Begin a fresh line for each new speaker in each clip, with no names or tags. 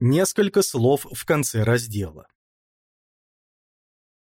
Несколько слов в конце раздела.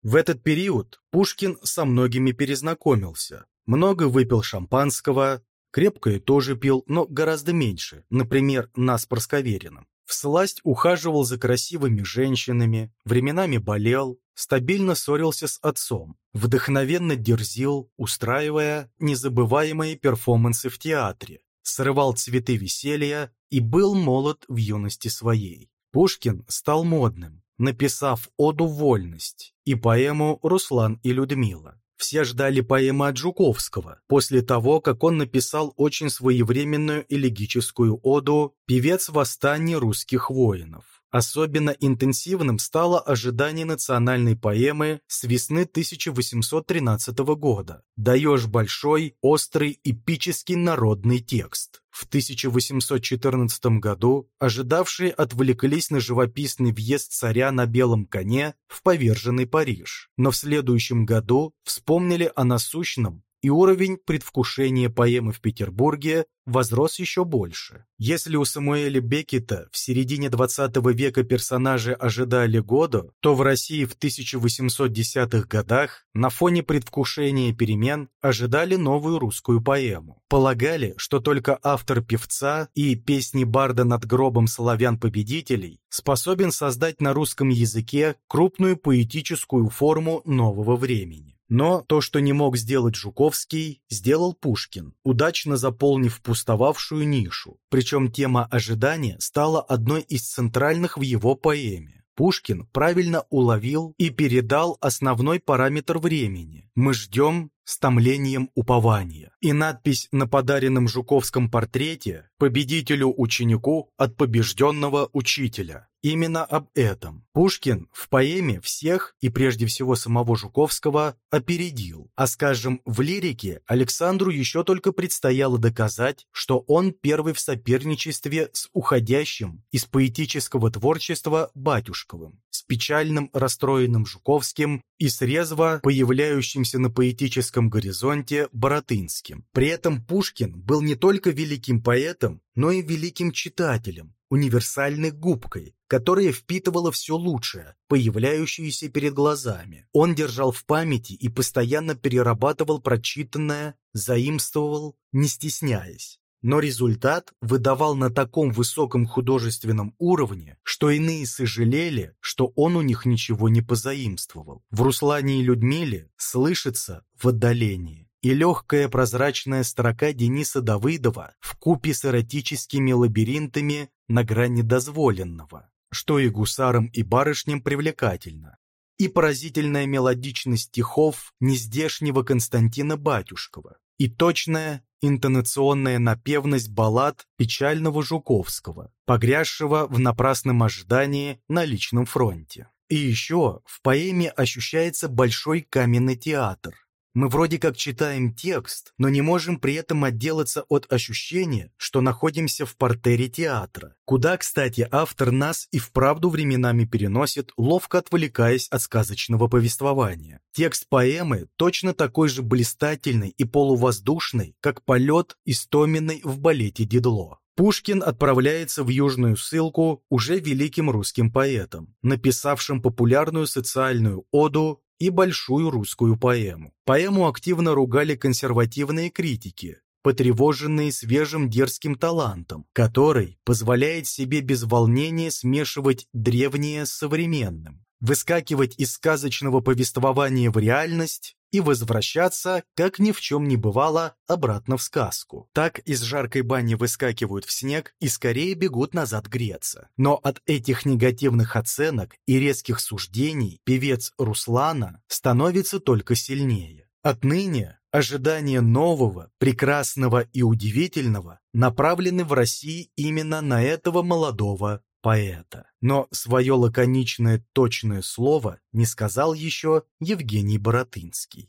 В этот период Пушкин со многими перезнакомился, много выпил шампанского, крепкое тоже пил, но гораздо меньше, например, нас Просковериным. Всласть ухаживал за красивыми женщинами, временами болел, стабильно ссорился с отцом, вдохновенно дерзил, устраивая незабываемые перформансы в театре, срывал цветы веселья и был молод в юности своей. Пушкин стал модным, написав «Оду вольность» и поэму «Руслан и Людмила». Все ждали поэмы от Жуковского, после того, как он написал очень своевременную элегическую оду «Певец восстания русских воинов». Особенно интенсивным стало ожидание национальной поэмы с весны 1813 года «Даешь большой, острый, эпический народный текст». В 1814 году ожидавшие отвлеклись на живописный въезд царя на белом коне в поверженный Париж, но в следующем году вспомнили о насущном и уровень предвкушения поэмы в Петербурге возрос еще больше. Если у Самуэля Беккета в середине 20 века персонажи ожидали года, то в России в 1810-х годах на фоне предвкушения перемен ожидали новую русскую поэму. Полагали, что только автор певца и песни Барда над гробом славян-победителей способен создать на русском языке крупную поэтическую форму нового времени. Но то, что не мог сделать Жуковский, сделал Пушкин, удачно заполнив пустовавшую нишу. Причем тема ожидания стала одной из центральных в его поэме. Пушкин правильно уловил и передал основной параметр времени. Мы ждем с томлением упования. И надпись на подаренном Жуковском портрете «Победителю-ученику от побежденного учителя». Именно об этом. Пушкин в поэме всех и прежде всего самого Жуковского опередил. А скажем, в лирике Александру еще только предстояло доказать, что он первый в соперничестве с уходящим из поэтического творчества Батюшковым, с печальным расстроенным Жуковским и с резво появляющимся на поэтическом горизонте Боротынским. При этом Пушкин был не только великим поэтом, но и великим читателем, универсальной губкой, которая впитывала все лучшее, появляющееся перед глазами. Он держал в памяти и постоянно перерабатывал прочитанное, заимствовал, не стесняясь. Но результат выдавал на таком высоком художественном уровне, что иные сожалели, что он у них ничего не позаимствовал. В Руслане и Людмиле слышится в отдалении и легкая прозрачная строка Дениса Давыдова в купе с эротическими лабиринтами на грани дозволенного, что и гусарам и барышням привлекательно, и поразительная мелодичность стихов нездешнего Константина Батюшкова, и точная интонационная напевность баллад печального Жуковского, погрязшего в напрасном ожидании на личном фронте. И еще в поэме ощущается большой каменный театр, мы вроде как читаем текст, но не можем при этом отделаться от ощущения, что находимся в портере театра, куда, кстати, автор нас и вправду временами переносит, ловко отвлекаясь от сказочного повествования. Текст поэмы точно такой же блистательный и полувоздушный, как полет истоминой в балете Дидло. Пушкин отправляется в Южную ссылку уже великим русским поэтом, написавшим популярную социальную оду и большую русскую поэму. Поэму активно ругали консервативные критики, потревоженные свежим дерзким талантом, который позволяет себе без волнения смешивать древнее с современным, выскакивать из сказочного повествования в реальность и возвращаться, как ни в чем не бывало, обратно в сказку. Так из жаркой бани выскакивают в снег и скорее бегут назад греться. Но от этих негативных оценок и резких суждений певец Руслана становится только сильнее. Отныне ожидания нового, прекрасного и удивительного направлены в России именно на этого молодого поэта. Но свое лаконичное точное слово не сказал еще Евгений Боротынский.